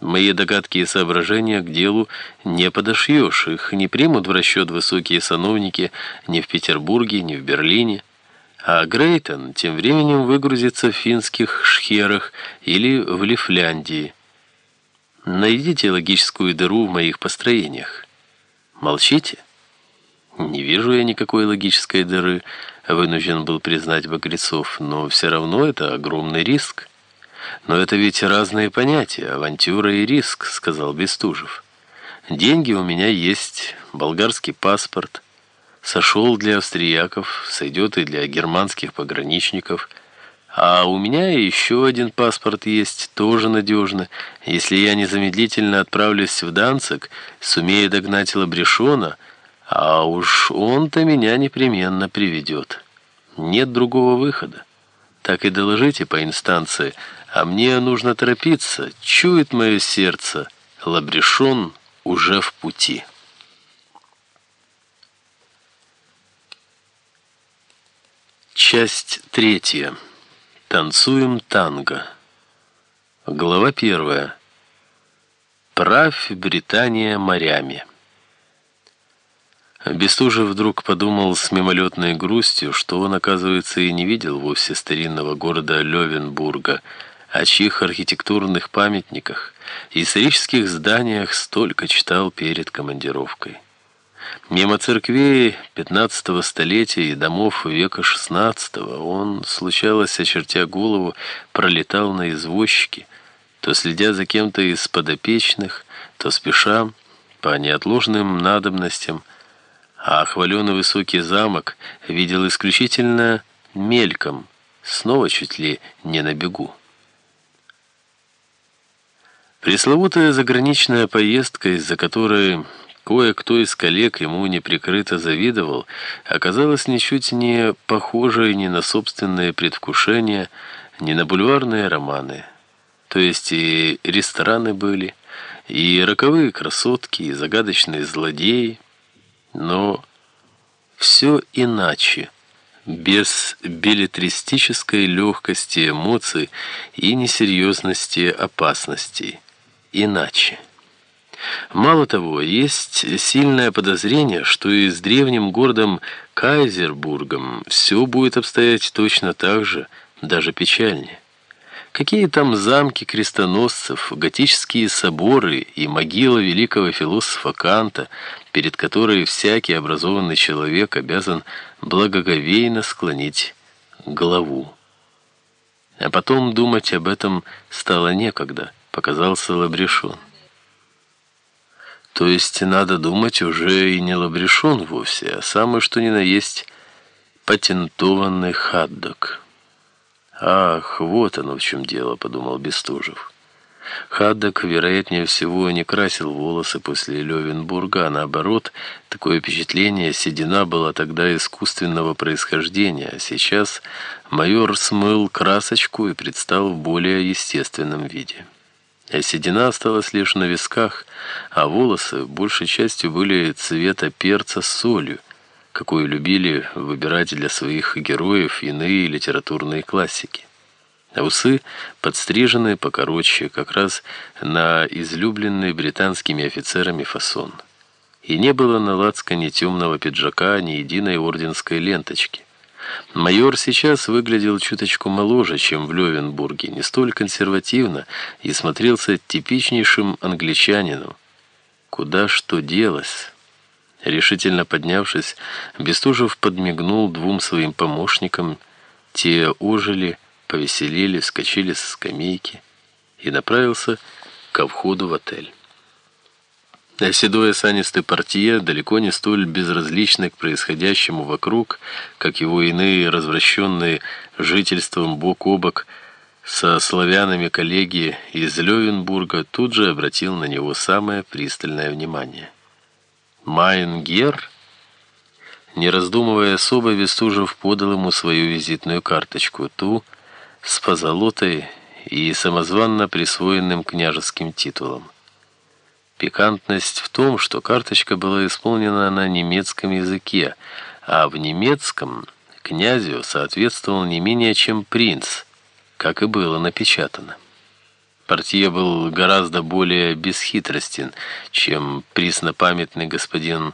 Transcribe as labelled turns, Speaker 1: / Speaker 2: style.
Speaker 1: Мои догадки и соображения к делу не подошьешь, их не примут в расчет высокие сановники ни в Петербурге, ни в Берлине. А Грейтон тем временем выгрузится в финских шхерах или в Лифляндии. Найдите логическую дыру в моих построениях. Молчите? Не вижу я никакой логической дыры, вынужден был признать Багрецов, но все равно это огромный риск. «Но это ведь разные понятия, авантюра и риск», — сказал Бестужев. «Деньги у меня есть, болгарский паспорт. Сошел для австрияков, сойдет и для германских пограничников. А у меня еще один паспорт есть, тоже надежно. Если я незамедлительно отправлюсь в Данцик, сумею догнать Лабрешона, а уж он-то меня непременно приведет. Нет другого выхода. Так и доложите по инстанции, а мне нужно торопиться. Чует мое сердце, Лабрешон уже в пути. Часть третья. Танцуем танго. Глава первая. Правь Британия морями. Бестужев вдруг подумал с мимолетной грустью, что он, оказывается, и не видел вовсе старинного города Левенбурга, о чьих архитектурных памятниках и исторических зданиях столько читал перед командировкой. Мимо церквей XV столетия и домов века XVI он, случалось, очертя голову, пролетал на извозчике, то следя за кем-то из подопечных, то спеша по неотложным надобностям, а хваленый высокий замок видел исключительно мельком, снова чуть ли не на бегу. Пресловутая заграничная поездка, из-за которой кое-кто из коллег ему неприкрыто завидовал, оказалась ничуть не похожей ни на собственные предвкушения, ни на бульварные романы. То есть и рестораны были, и роковые красотки, и загадочные злодеи, но все иначе, без билетристической легкости эмоций и несерьезности опасностей иначе. Мало того, есть сильное подозрение, что и с древним городом Кайзербургом все будет обстоять точно так же, даже печальнее. Какие там замки крестоносцев, готические соборы и могила великого философа Канта, перед которой всякий образованный человек обязан благоговейно склонить голову. А потом думать об этом стало некогда показался Лабрешон. То есть, надо думать, уже и не Лабрешон вовсе, а самое что ни на есть патентованный хаддок. «Ах, вот оно в чем дело», — подумал Бестужев. Хаддок, вероятнее всего, не красил волосы после Левенбурга, а наоборот, такое впечатление, седина была тогда искусственного происхождения, а сейчас майор смыл красочку и предстал в более естественном виде. А седина осталась лишь на висках, а волосы большей частью были цвета перца с солью, какую любили выбирать для своих героев иные литературные классики. А усы подстрижены покороче, как раз на излюбленный британскими офицерами фасон. И не было на лацкане темного пиджака ни единой орденской ленточки. Майор сейчас выглядел чуточку моложе, чем в Левенбурге, не столь консервативно и смотрелся типичнейшим англичанином. Куда что делось? Решительно поднявшись, Бестужев подмигнул двум своим помощникам. Те ожили, повеселели, вскочили со скамейки и направился ко входу в отель. А седой осанистый портье, далеко не столь безразличный к происходящему вокруг, как его иные развращенные жительством бок о бок со славянами коллеги из Левенбурга, тут же обратил на него самое пристальное внимание. «Майнгер?» Не раздумывая особо, Вестужев подал ему свою визитную карточку, ту с позолотой и самозванно присвоенным княжеским титулом. Пикантность в том, что карточка была исполнена на немецком языке, а в немецком князю соответствовал не менее чем принц, как и было напечатано. Портье был гораздо более бесхитростен, чем преснопамятный господин